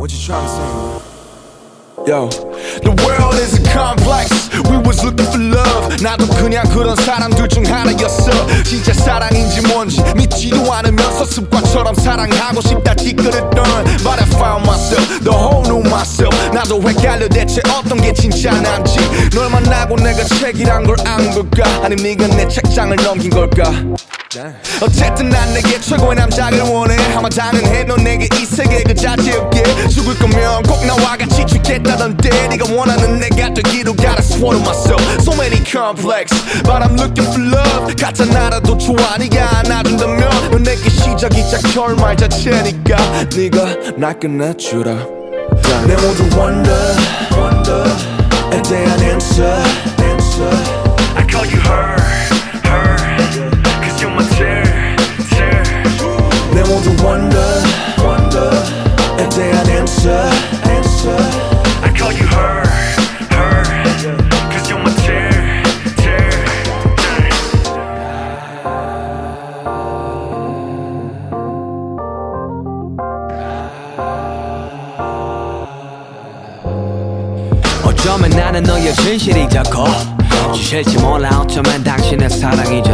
What you trying to say? Yo, the world is a complex. We was looking for love. 나도 그냥 그런 사람들 중 하나였어. 진짜 사랑인지 뭔지 믿지도 않으면서 습관처럼 사랑하고 싶다 뒤끝했던. But I found myself, the whole new myself. 나도 헷갈려 대체 어떤 게 진짜 난지. 널 만나고 내가 책이란 걸 안 걸까? 아니 네가 내 책장을 넘긴 걸까? 어쨌든 난 내게 최고의 남자를 원해. 아마 당연해. 넌 내게 이 세계 그 자체였게. 죽을 거면 꼭 나와 같이 죽겠다던데. 네가 원하는 내가 되기로 gotta swallow myself So many complex. But I'm looking for love 가짜 나라도 좋아. 네가 안아준다면 넌 내게 시작이자 결말 자체니까. 네가 날 끝내주라 내 모두 wonder 어쩌면 나는 너의 진실이 더 커. 주실지 몰라 어쩌면 당신의 사랑이 저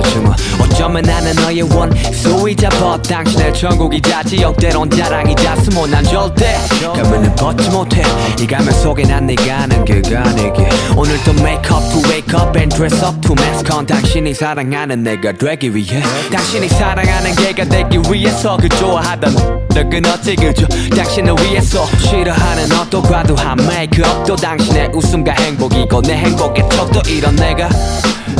어쩌면 나는 너의 원수이자 벗 당신의 천국이자 지역대론 자랑이자 스모 난 절대 가면을 벗지 못해. 이 가면 속에 난 네가 아는 그가 내게. 오늘도 make up to wake up and dress up to mask on 당신이 사랑하는 내가 되기 위해. 당신이 사랑하는 걔가 되기 위해서 그 좋아하던 너 끊었지 그저 당신을 위해서. 싫어하는 어떤 과도한 메이크업도 당신의 웃음과 행복이고 내 행복의 척도 이런 내가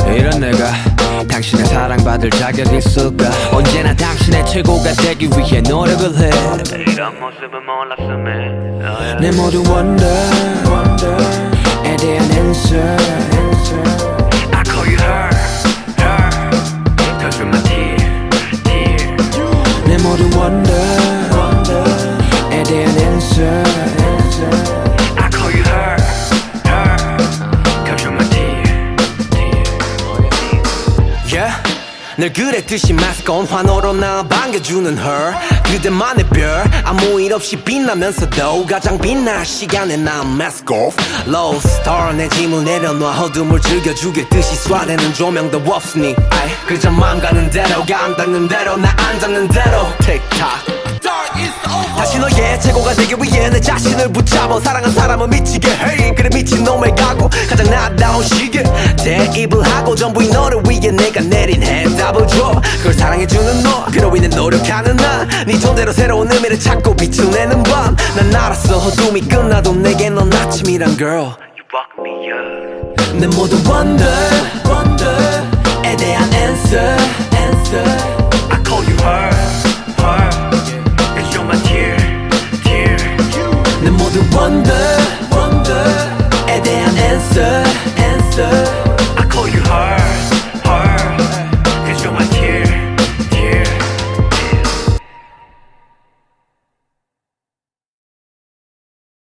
이런 내가 당신의 사랑받을 자격 있을까? 언제나 당신의 최고가 되기 위해 노력을 해. 이런 모습은 몰랐음에. 내 모두 wonder wonder에 대한 answer 늘 그랬듯이 마스크 온 환호로 나 반겨주는 her. 그대만의 별 아무 일 없이 빛나면서도 가장 빛날 시간에 난 mask off. Low star 내 짐을 내려놔 어둠을 즐겨주길 듯이 쏴대는 조명도 없으니. 아이 그저 맘 가는 대로 감 닿는 대로 나 앉았는 대로. 틱탁 다시 너의 최고가 되기 위해 내 자신을 붙잡아 사랑한 사람은 미치게. 해 그래 미친 놈을 가고 가장 나다운 시계. 대입을 하고 전부 이 너를 해주는 너 그로 인해 노력하는 나네 존재로 새로운 의미를 찾고 빛을 내는 밤난 알았어 어둠이 끝나도 내게 넌 아침이란 girl. You woke me up. 내 모두 wonder wonder에 대한 answer answer